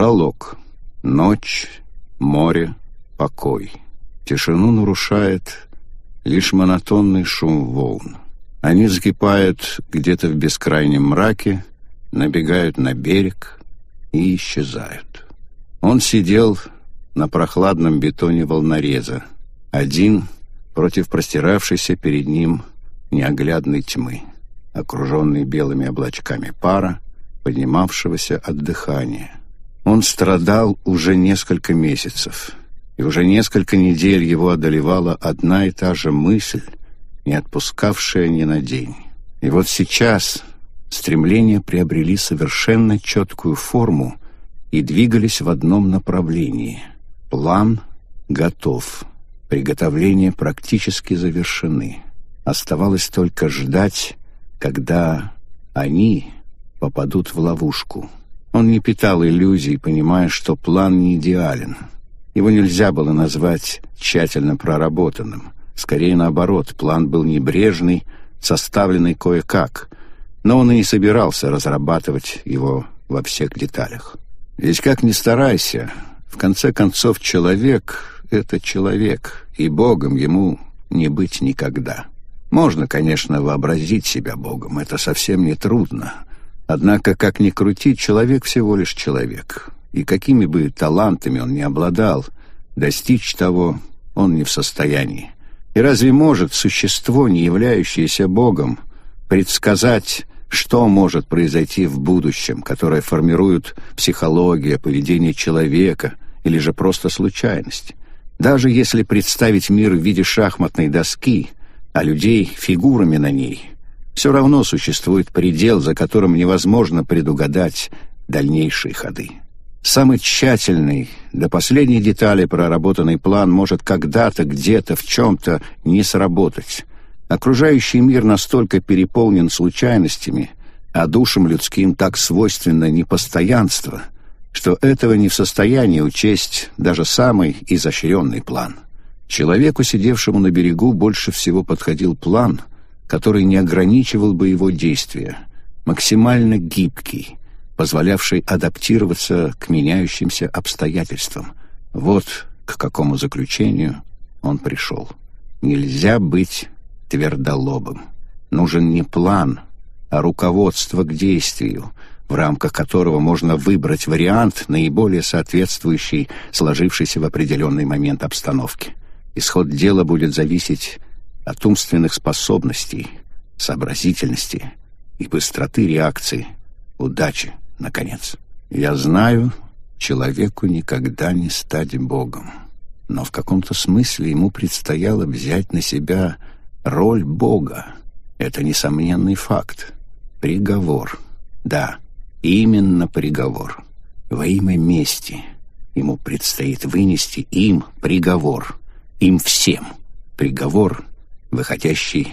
Пролог. Ночь, море, покой. Тишину нарушает лишь монотонный шум волн. Они закипают где-то в бескрайнем мраке, набегают на берег и исчезают. Он сидел на прохладном бетоне волнореза, один против простиравшейся перед ним неоглядной тьмы, окруженный белыми облачками пара, поднимавшегося от дыхания. Он страдал уже несколько месяцев, и уже несколько недель его одолевала одна и та же мысль, не отпускавшая ни на день. И вот сейчас стремления приобрели совершенно четкую форму и двигались в одном направлении. План готов, приготовления практически завершены. Оставалось только ждать, когда они попадут в ловушку. Он не питал иллюзий, понимая, что план не идеален. Его нельзя было назвать тщательно проработанным. Скорее наоборот, план был небрежный, составленный кое-как, но он и не собирался разрабатывать его во всех деталях. Ведь как ни старайся, в конце концов человек — это человек, и Богом ему не быть никогда. Можно, конечно, вообразить себя Богом, это совсем не трудно — Однако, как ни крути, человек всего лишь человек. И какими бы талантами он ни обладал, достичь того он не в состоянии. И разве может существо, не являющееся Богом, предсказать, что может произойти в будущем, которое формирует психология, поведение человека или же просто случайность? Даже если представить мир в виде шахматной доски, а людей фигурами на ней, все равно существует предел, за которым невозможно предугадать дальнейшие ходы. Самый тщательный, до последней детали проработанный план может когда-то, где-то, в чем-то не сработать. Окружающий мир настолько переполнен случайностями, а душам людским так свойственно непостоянство, что этого не в состоянии учесть даже самый изощренный план. Человеку, сидевшему на берегу, больше всего подходил план, который не ограничивал бы его действия, максимально гибкий, позволявший адаптироваться к меняющимся обстоятельствам. Вот к какому заключению он пришел. Нельзя быть твердолобым. Нужен не план, а руководство к действию, в рамках которого можно выбрать вариант, наиболее соответствующий сложившейся в определенный момент обстановке. Исход дела будет зависеть от умственных способностей, сообразительности и быстроты реакции, удачи, наконец. Я знаю, человеку никогда не стать Богом, но в каком-то смысле ему предстояло взять на себя роль Бога. Это несомненный факт. Приговор. Да, именно приговор. Во имя мести ему предстоит вынести им приговор. Им всем. Приговор, выходящий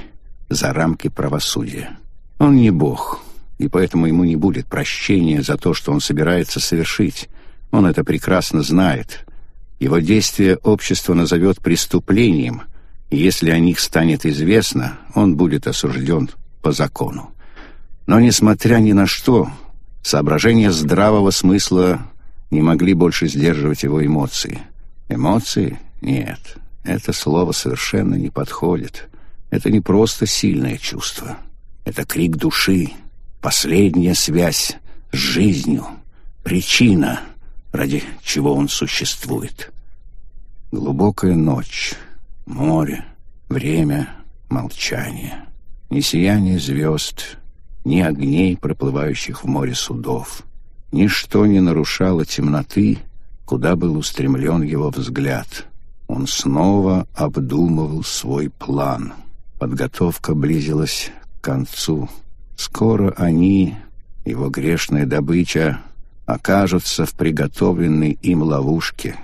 за рамки правосудия. Он не бог, и поэтому ему не будет прощения за то, что он собирается совершить. Он это прекрасно знает. Его действия общество назовет преступлением, и если о них станет известно, он будет осужден по закону. Но, несмотря ни на что, соображения здравого смысла не могли больше сдерживать его эмоции. Эмоции? Нет. Это слово совершенно не подходит. Это не просто сильное чувство. Это крик души, последняя связь с жизнью, причина, ради чего он существует. Глубокая ночь, море, время, молчание. Ни сияние звезд, ни огней, проплывающих в море судов. Ничто не нарушало темноты, куда был устремлен его взгляд — он снова обдумывал свой план. Подготовка близилась к концу. Скоро они, его грешная добыча, окажутся в приготовленной им ловушке.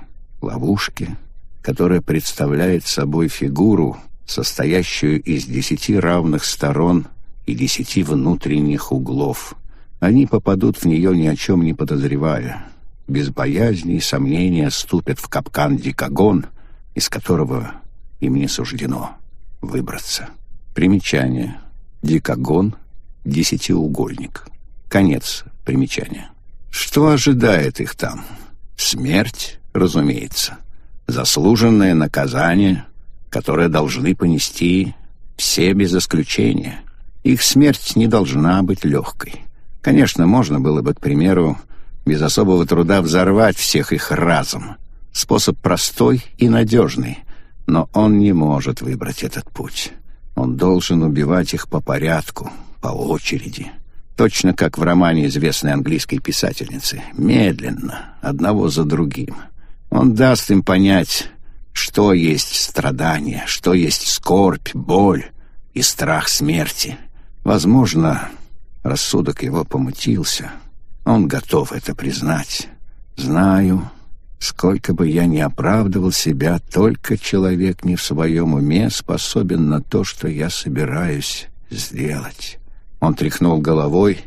Ловушке, которая представляет собой фигуру, состоящую из десяти равных сторон и десяти внутренних углов. Они попадут в нее ни о чем не подозревая. Без боязни и сомнения ступят в капкан Дикогон — из которого им не суждено выбраться. Примечание. Дикогон, десятиугольник. Конец примечания. Что ожидает их там? Смерть, разумеется. Заслуженное наказание, которое должны понести все без исключения. Их смерть не должна быть легкой. Конечно, можно было бы, к примеру, без особого труда взорвать всех их разом. Способ простой и надежный, но он не может выбрать этот путь. Он должен убивать их по порядку, по очереди. Точно как в романе известной английской писательницы. Медленно, одного за другим. Он даст им понять, что есть страдание, что есть скорбь, боль и страх смерти. Возможно, рассудок его помутился. Он готов это признать. Знаю, сколько бы я ни оправдывал себя, только человек не в своем уме способен на то, что я собираюсь сделать. Он тряхнул головой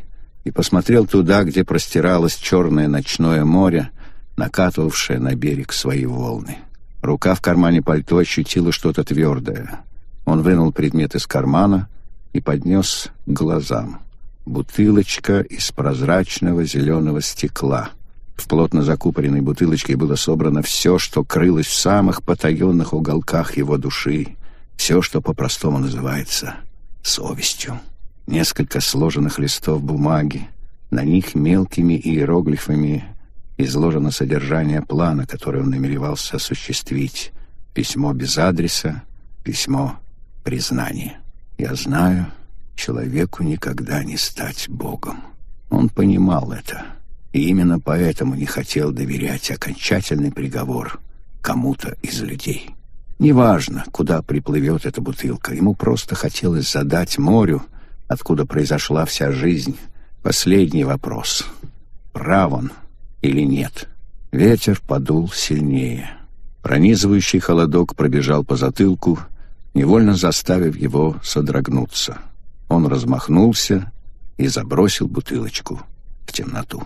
и посмотрел туда, где простиралось черное ночное море, накатывавшее на берег свои волны. Рука в кармане пальто ощутила что-то твердое. Он вынул предмет из кармана и поднес к глазам. Бутылочка из прозрачного зеленого стекла. В плотно закупоренной бутылочке было собрано все, что крылось в самых потаенных уголках его души, все, что по-простому называется совестью несколько сложенных листов бумаги. На них мелкими иероглифами изложено содержание плана, который он намеревался осуществить. Письмо без адреса, письмо признания. «Я знаю, человеку никогда не стать Богом». Он понимал это, и именно поэтому не хотел доверять окончательный приговор кому-то из людей. Неважно, куда приплывет эта бутылка, ему просто хотелось задать морю откуда произошла вся жизнь. Последний вопрос. Прав он или нет? Ветер подул сильнее. Пронизывающий холодок пробежал по затылку, невольно заставив его содрогнуться. Он размахнулся и забросил бутылочку в темноту.